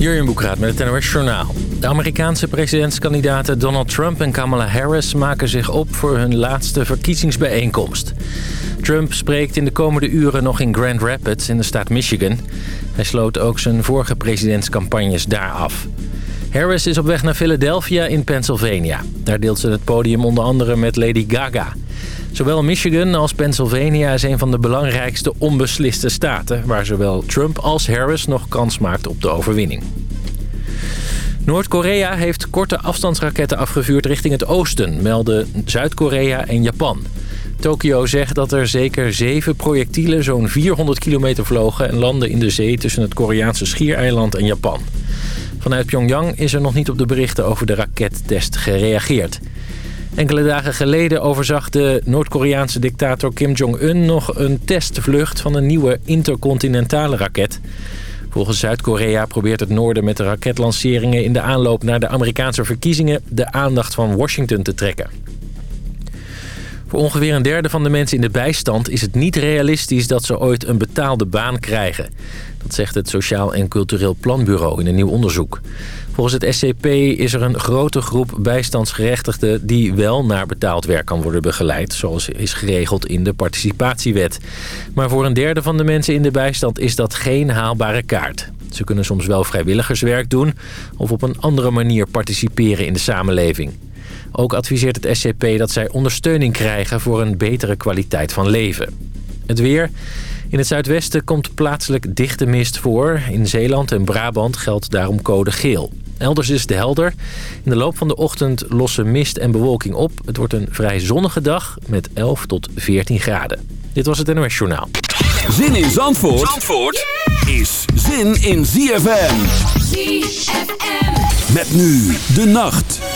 Jurjen Boekraat met het NOS Journaal. De Amerikaanse presidentskandidaten Donald Trump en Kamala Harris... maken zich op voor hun laatste verkiezingsbijeenkomst. Trump spreekt in de komende uren nog in Grand Rapids in de staat Michigan. Hij sloot ook zijn vorige presidentscampagnes daar af. Harris is op weg naar Philadelphia in Pennsylvania. Daar deelt ze het podium onder andere met Lady Gaga... Zowel Michigan als Pennsylvania is een van de belangrijkste onbesliste staten... waar zowel Trump als Harris nog kans maakt op de overwinning. Noord-Korea heeft korte afstandsraketten afgevuurd richting het oosten... melden Zuid-Korea en Japan. Tokio zegt dat er zeker zeven projectielen zo'n 400 kilometer vlogen... en landen in de zee tussen het Koreaanse schiereiland en Japan. Vanuit Pyongyang is er nog niet op de berichten over de rakettest gereageerd. Enkele dagen geleden overzag de Noord-Koreaanse dictator Kim Jong-un nog een testvlucht van een nieuwe intercontinentale raket. Volgens Zuid-Korea probeert het noorden met de raketlanceringen in de aanloop naar de Amerikaanse verkiezingen de aandacht van Washington te trekken. Voor ongeveer een derde van de mensen in de bijstand is het niet realistisch dat ze ooit een betaalde baan krijgen. Dat zegt het Sociaal en Cultureel Planbureau in een nieuw onderzoek. Volgens het SCP is er een grote groep bijstandsgerechtigden... die wel naar betaald werk kan worden begeleid... zoals is geregeld in de participatiewet. Maar voor een derde van de mensen in de bijstand is dat geen haalbare kaart. Ze kunnen soms wel vrijwilligerswerk doen... of op een andere manier participeren in de samenleving. Ook adviseert het SCP dat zij ondersteuning krijgen... voor een betere kwaliteit van leven. Het weer... In het zuidwesten komt plaatselijk dichte mist voor. In Zeeland en Brabant geldt daarom code geel. Elders is het helder. In de loop van de ochtend lossen mist en bewolking op. Het wordt een vrij zonnige dag met 11 tot 14 graden. Dit was het NOS Journaal. Zin in Zandvoort, Zandvoort is zin in ZFM. ZFM. Met nu de nacht.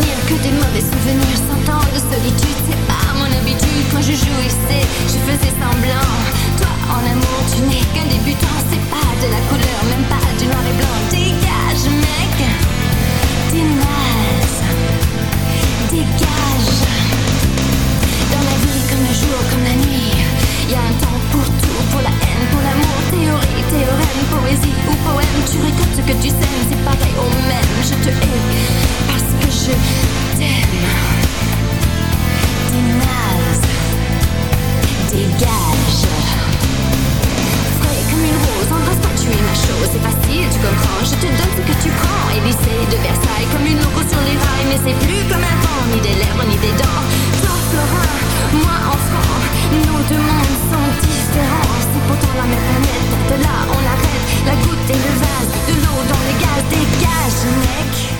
Que des mauvais souvenirs Cent ans de solitude, c'est pas mon habitude. Quand je jouissais, je faisais semblant. Toi, en amour, tu n'es qu'un débutant C'est pas de la couleur, même pas du noir et blanc. Dégage, mec, t'es Dégage. Dans la vie, comme le jour, comme la nuit Y a un temps pour tout, pour la haine, pour l'amour. Théorie, théorème, poésie ou poème. Tu récoltes ce que tu sèmes, c'est pareil au même. Je te hais parce je t'aime. T'es naze Dégage Frais comme une rose, embrasse-toi, tu es ma chose. C'est facile, tu comprends, je te donne ce que tu prends. Élysée de Versailles, comme une loco sur les rails. Mais c'est plus comme avant, ni des lèvres, ni des dents. Toi, Florin, moi, enfant Nos deux mondes sont différents. C'est pourtant la même planète De là, on arrête La goutte et le vase De l'eau dans le gaz. Dégage, mec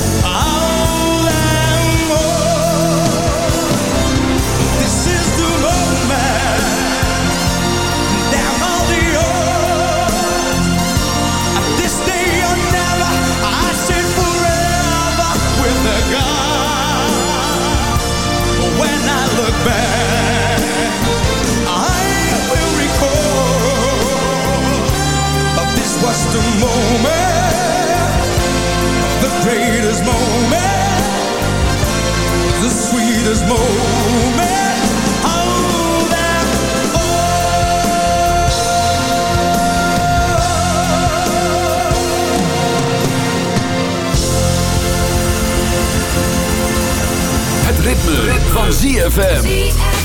greatest moment, the sweetest moment Het ritme, van ZFM.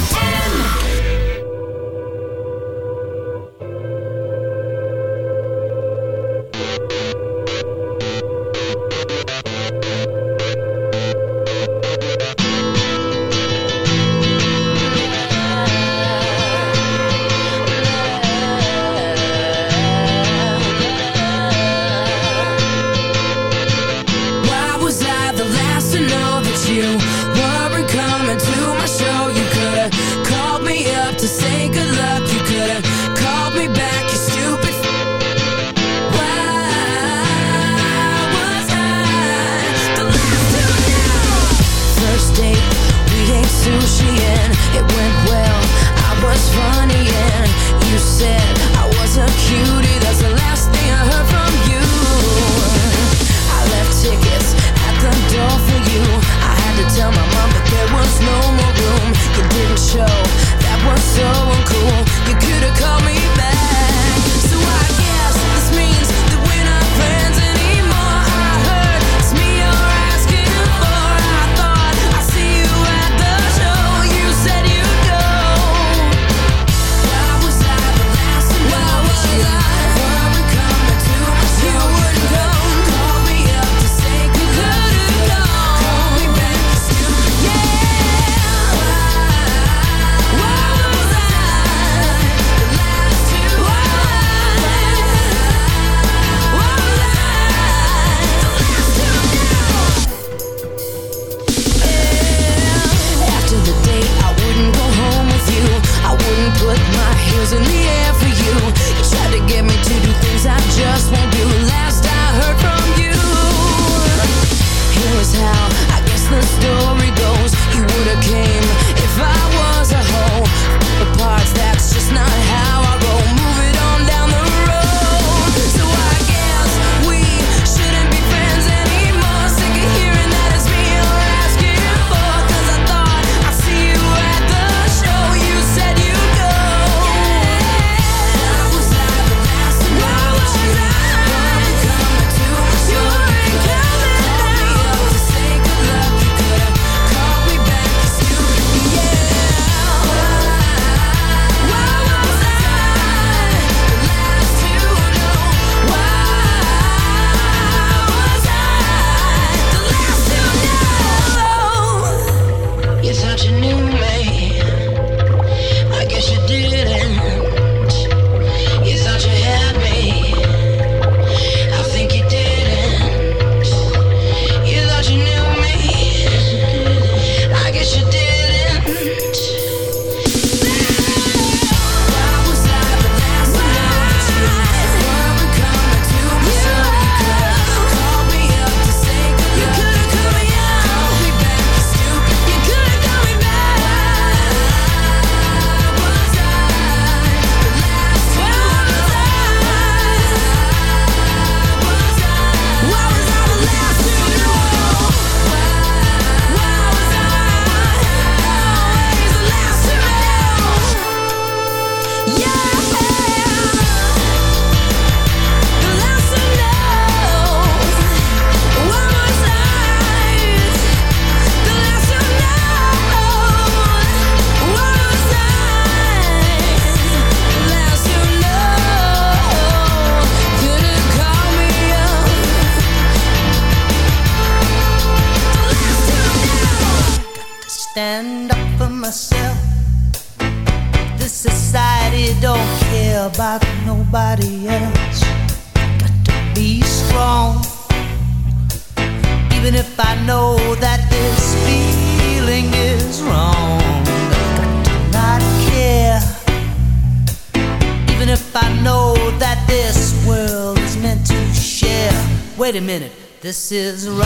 is right.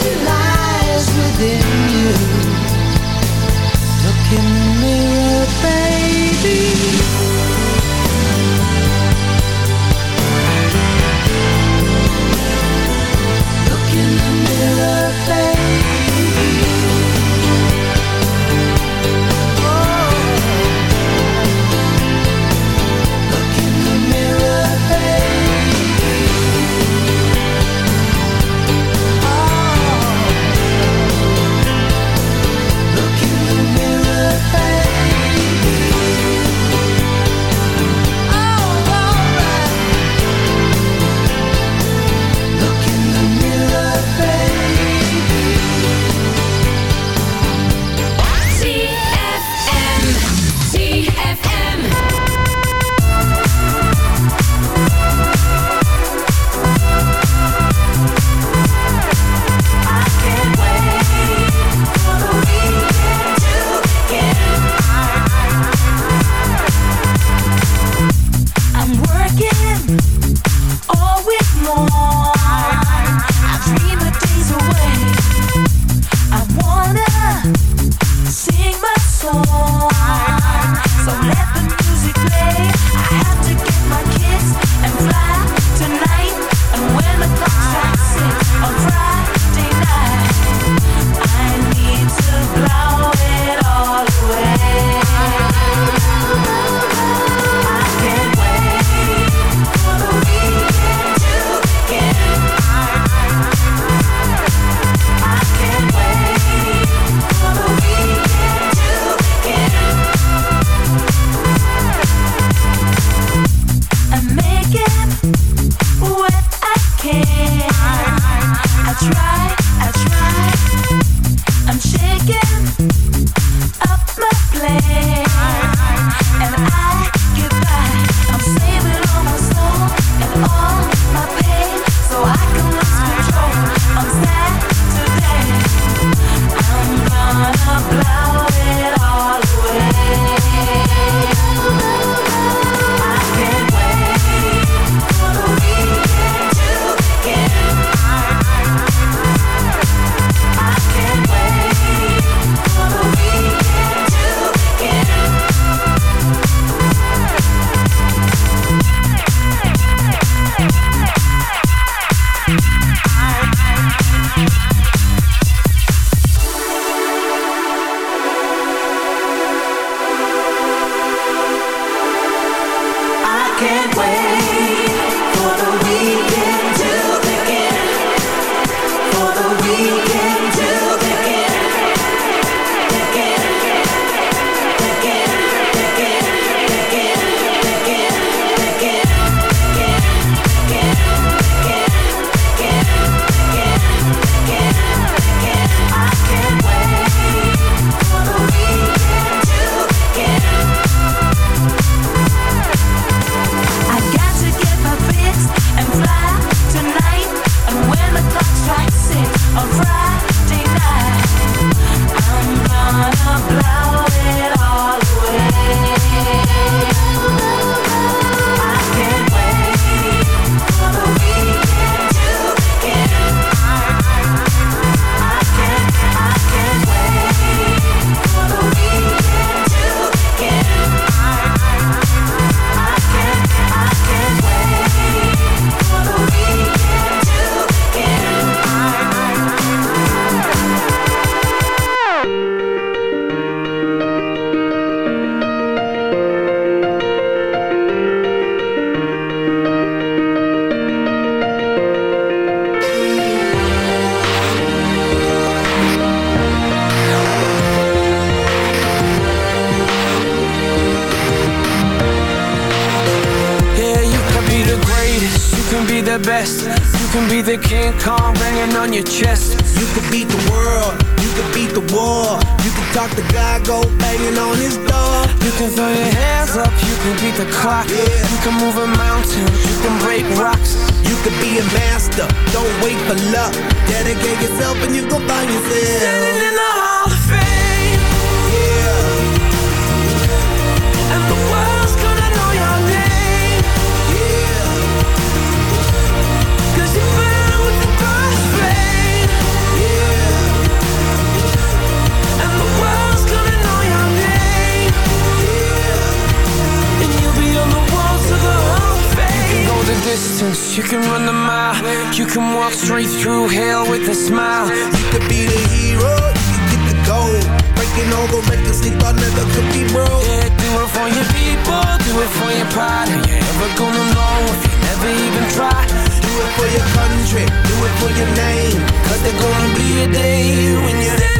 country, do it for your name. Cause there gonna be a day when you're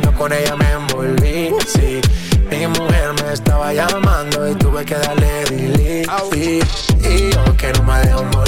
cuando con ella me envolví. Mi mujer me estaba llamando y tuve que darle delete. Y yo que no me dejo morir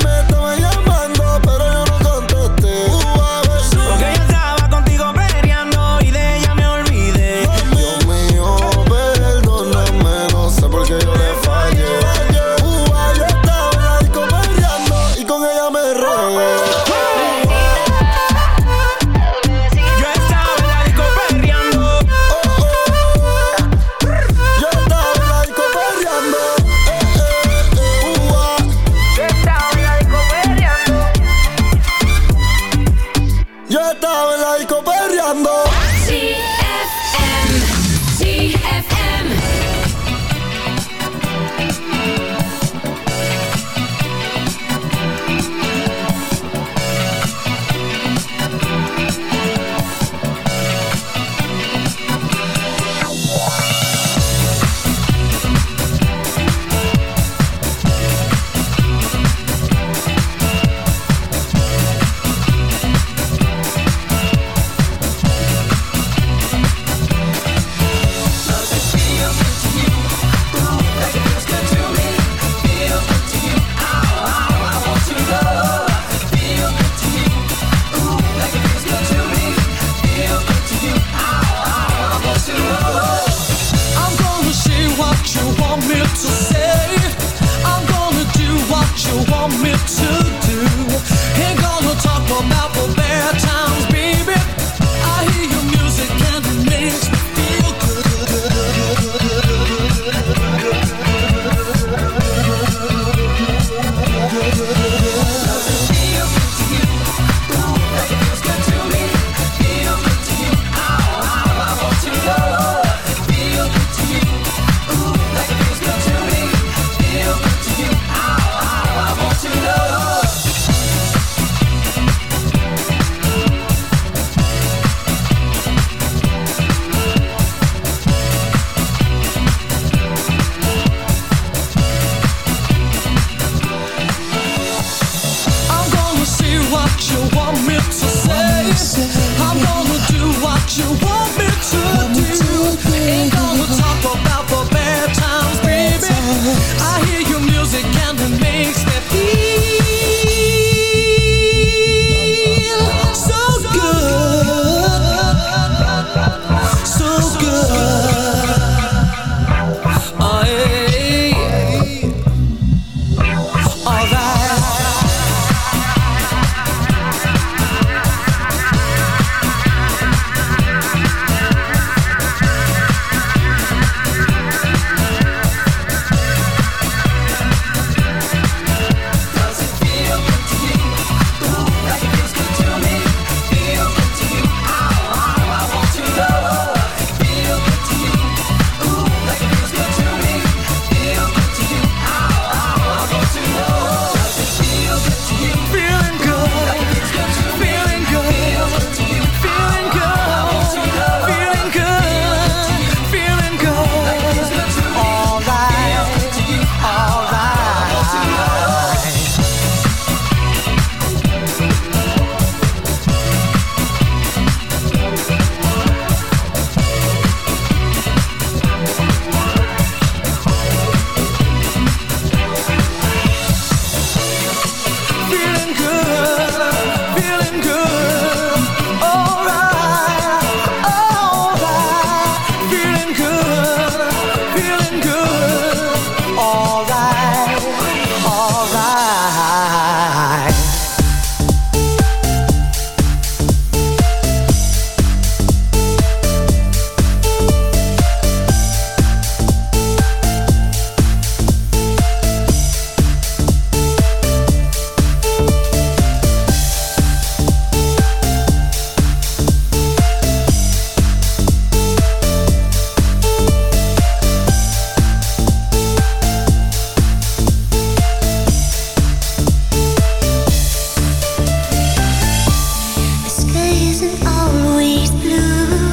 isn't always blue.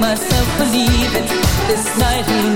myself believe it. This night will